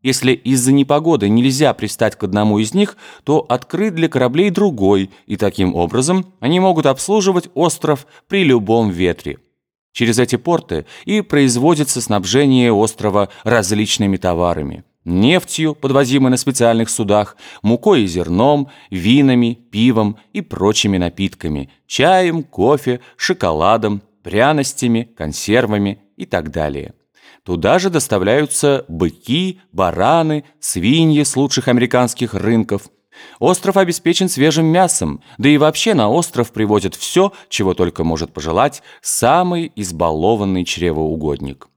Если из-за непогоды нельзя пристать к одному из них, то открыт для кораблей другой, и таким образом они могут обслуживать остров при любом ветре. Через эти порты и производится снабжение острова различными товарами. Нефтью, подвозимой на специальных судах, мукой и зерном, винами, пивом и прочими напитками, чаем, кофе, шоколадом, пряностями, консервами и так далее. Туда же доставляются быки, бараны, свиньи с лучших американских рынков. Остров обеспечен свежим мясом, да и вообще на остров привозят все, чего только может пожелать самый избалованный чревоугодник.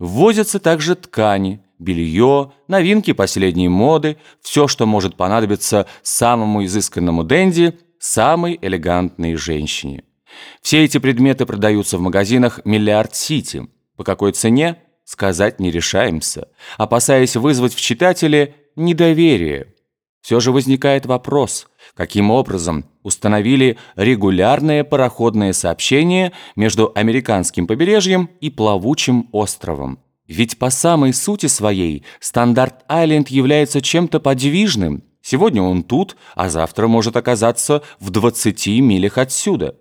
Ввозятся также ткани, белье, новинки последней моды, все, что может понадобиться самому изысканному денди, самой элегантной женщине. Все эти предметы продаются в магазинах «Миллиард Сити». По какой цене? Сказать не решаемся, опасаясь вызвать в читателе недоверие. Все же возникает вопрос, каким образом установили регулярное пароходное сообщение между американским побережьем и плавучим островом. Ведь по самой сути своей Стандарт-Айленд является чем-то подвижным. Сегодня он тут, а завтра может оказаться в 20 милях отсюда.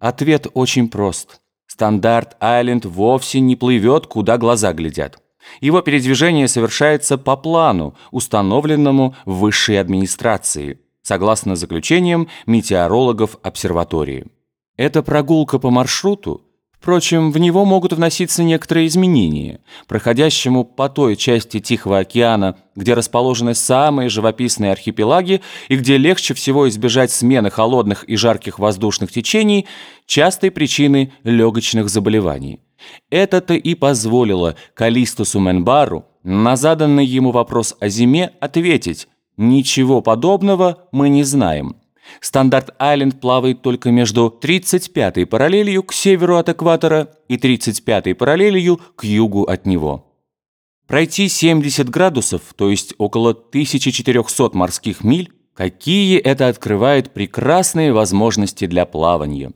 Ответ очень прост – Стандарт-Айленд вовсе не плывет, куда глаза глядят. Его передвижение совершается по плану, установленному высшей администрацией, согласно заключениям метеорологов обсерватории. Эта прогулка по маршруту Впрочем, в него могут вноситься некоторые изменения. Проходящему по той части Тихого океана, где расположены самые живописные архипелаги и где легче всего избежать смены холодных и жарких воздушных течений, частой причины легочных заболеваний. Это-то и позволило Калистусу Менбару на заданный ему вопрос о зиме ответить «Ничего подобного мы не знаем». Стандарт-Айленд плавает только между 35-й параллелью к северу от экватора и 35-й параллелью к югу от него. Пройти 70 градусов, то есть около 1400 морских миль, какие это открывает прекрасные возможности для плавания.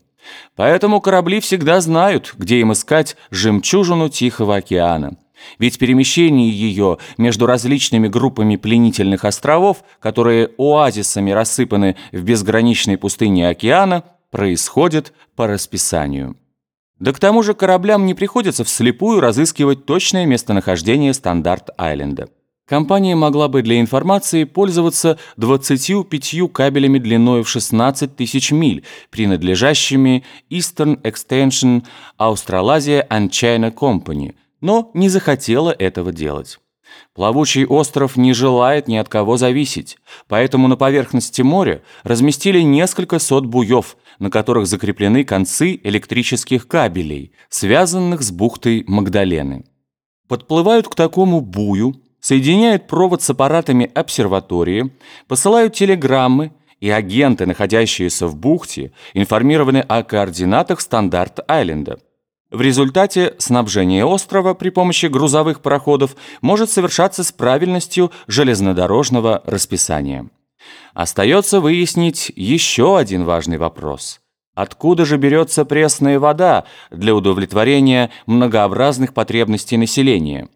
Поэтому корабли всегда знают, где им искать жемчужину Тихого океана – ведь перемещение ее между различными группами пленительных островов, которые оазисами рассыпаны в безграничной пустыне океана, происходит по расписанию. Да к тому же кораблям не приходится вслепую разыскивать точное местонахождение Стандарт-Айленда. Компания могла бы для информации пользоваться 25 кабелями длиной в 16 тысяч миль, принадлежащими Eastern Extension Australasia and China Company – но не захотела этого делать. Плавучий остров не желает ни от кого зависеть, поэтому на поверхности моря разместили несколько сот буев, на которых закреплены концы электрических кабелей, связанных с бухтой Магдалены. Подплывают к такому бую, соединяют провод с аппаратами обсерватории, посылают телеграммы, и агенты, находящиеся в бухте, информированы о координатах Стандарт-Айленда – в результате снабжение острова при помощи грузовых пароходов может совершаться с правильностью железнодорожного расписания. Остается выяснить еще один важный вопрос. Откуда же берется пресная вода для удовлетворения многообразных потребностей населения?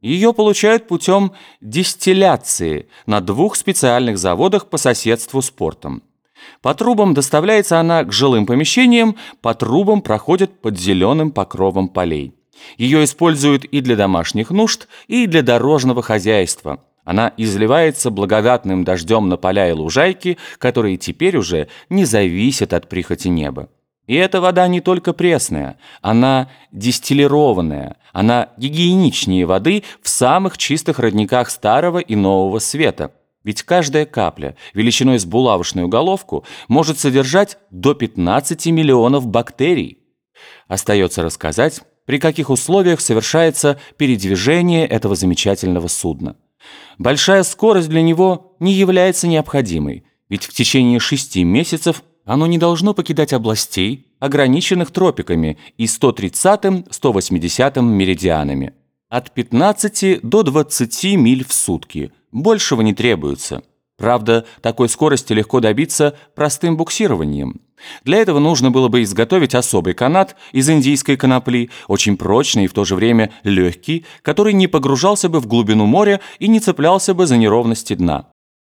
Ее получают путем дистилляции на двух специальных заводах по соседству с портом. По трубам доставляется она к жилым помещениям, по трубам проходит под зеленым покровом полей. Ее используют и для домашних нужд, и для дорожного хозяйства. Она изливается благодатным дождем на поля и лужайки, которые теперь уже не зависят от прихоти неба. И эта вода не только пресная, она дистиллированная, она гигиеничнее воды в самых чистых родниках Старого и Нового Света – ведь каждая капля, величиной с булавочную головку, может содержать до 15 миллионов бактерий. Остается рассказать, при каких условиях совершается передвижение этого замечательного судна. Большая скорость для него не является необходимой, ведь в течение шести месяцев оно не должно покидать областей, ограниченных тропиками и 130-180 меридианами. От 15 до 20 миль в сутки – Большего не требуется. Правда, такой скорости легко добиться простым буксированием. Для этого нужно было бы изготовить особый канат из индийской конопли, очень прочный и в то же время легкий, который не погружался бы в глубину моря и не цеплялся бы за неровности дна.